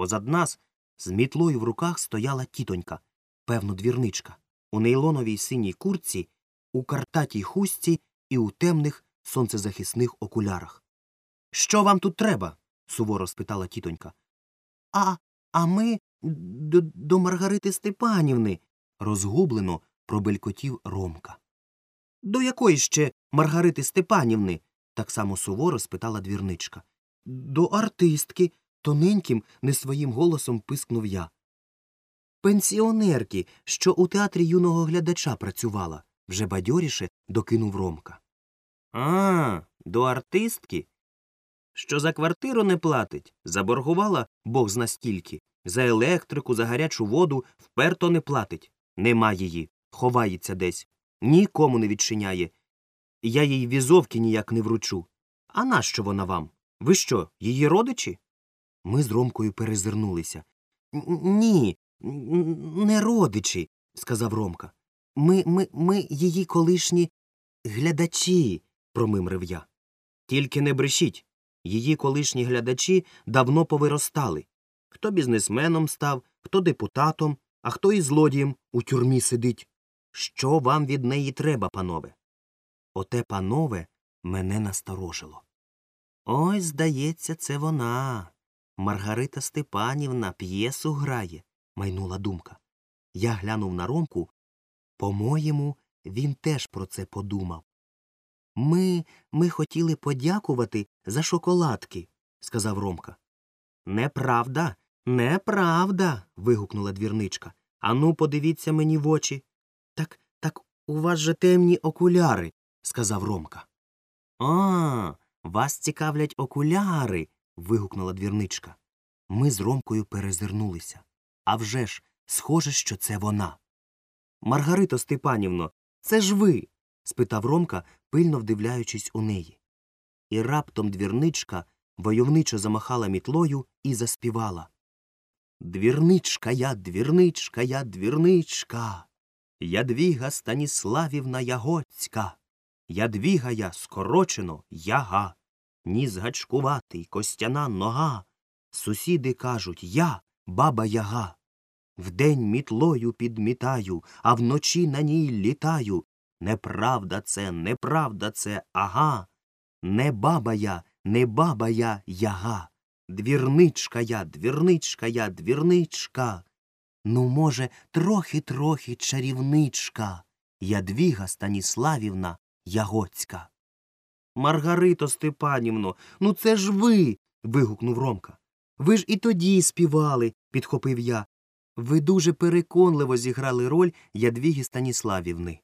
Позад нас з мітлою в руках стояла тітонька, певно, двірничка, у нейлоновій синій куртці, у картатій хустці і у темних сонцезахисних окулярах. Що вам тут треба? суворо спитала тітонька. А, а ми до, до Маргарити Степанівни, розгублено пробелькотів Ромка. До якої ще Маргарити Степанівни? так само суворо спитала двірничка. До артистки, тоненьким, не своїм голосом пискнув я. Пенсіонерки, що у театрі юного глядача працювала, вже бадьоріше докинув Ромка. А, до артистки? Що за квартиру не платить, заборгувала бог зна стільки, за електрику, за гарячу воду вперто не платить. Нема її, ховається десь, нікому не відчиняє. Я їй візовки ніяк не вручу. А нащо вона вам? Ви що, її родичі? Ми з Ромкою перезирнулися. Ні, не родичі, сказав Ромка. Ми, ми, ми її колишні глядачі, промимрив я. Тільки не брешіть. Її колишні глядачі давно повиростали. Хто бізнесменом став, хто депутатом, а хто і злодієм у тюрмі сидить. Що вам від неї треба, панове? Оте, панове, мене насторожило. Ой, здається, це вона. Маргарита Степанівна п'єсу грає, майнула думка. Я глянув на Ромку. По-моєму, він теж про це подумав. Ми, ми хотіли подякувати за шоколадки, сказав Ромка. Неправда, неправда. вигукнула двірничка. Ану, подивіться мені в очі. Так, так у вас же темні окуляри, сказав Ромка. А, вас цікавлять окуляри. Вигукнула двірничка. Ми з Ромкою перезирнулися. А вже ж, схоже, що це вона. Маргарито Степанівно, це ж ви. спитав Ромка, пильно вдивляючись у неї. І раптом двірничка войовничо замахала мітлою і заспівала. Двірничка я, двірничка я, двірничка. Ядвіга Станіславівна Ягоцька. Ядвіга я скорочено яга. Ніс гачкуватий, костяна нога. Сусіди кажуть я, баба яга. Вдень мітлою підмітаю, а вночі на ній літаю. Неправда це, неправда це, ага. Не баба я, не баба я яга. Двірничка я, двірничка я, двірничка. Ну, може, трохи-трохи чарівничка. Ядвіга Станіславівна Ягоцька. Маргарито Степанівно, ну це ж ви. вигукнув Ромка. Ви ж і тоді співали, підхопив я. Ви дуже переконливо зіграли роль Ядвіги Станіславівни.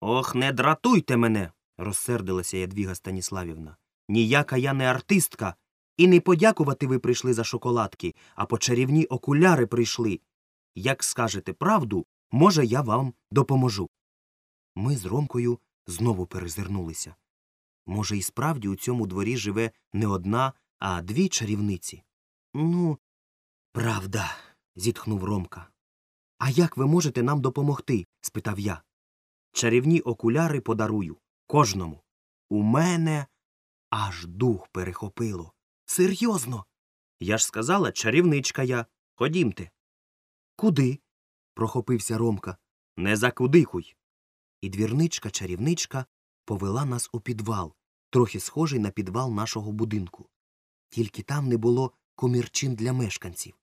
Ох, не дратуйте мене, розсердилася Ядвіга Станіславівна. Ніяка я не артистка. І не подякувати ви прийшли за шоколадки, а по чарівні окуляри прийшли. Як скажете правду, може, я вам допоможу. Ми з Ромкою знову перезирнулися. Може, і справді у цьому дворі живе не одна, а дві чарівниці. Ну, правда, зітхнув Ромка. А як ви можете нам допомогти? спитав я. Чарівні окуляри подарую кожному. У мене аж дух перехопило. Серйозно. Я ж сказала, чарівничка я. Ходімте. Куди? прохопився Ромка. Не закудихуй. І двірничка чарівничка повела нас у підвал, трохи схожий на підвал нашого будинку. Тільки там не було комірчин для мешканців.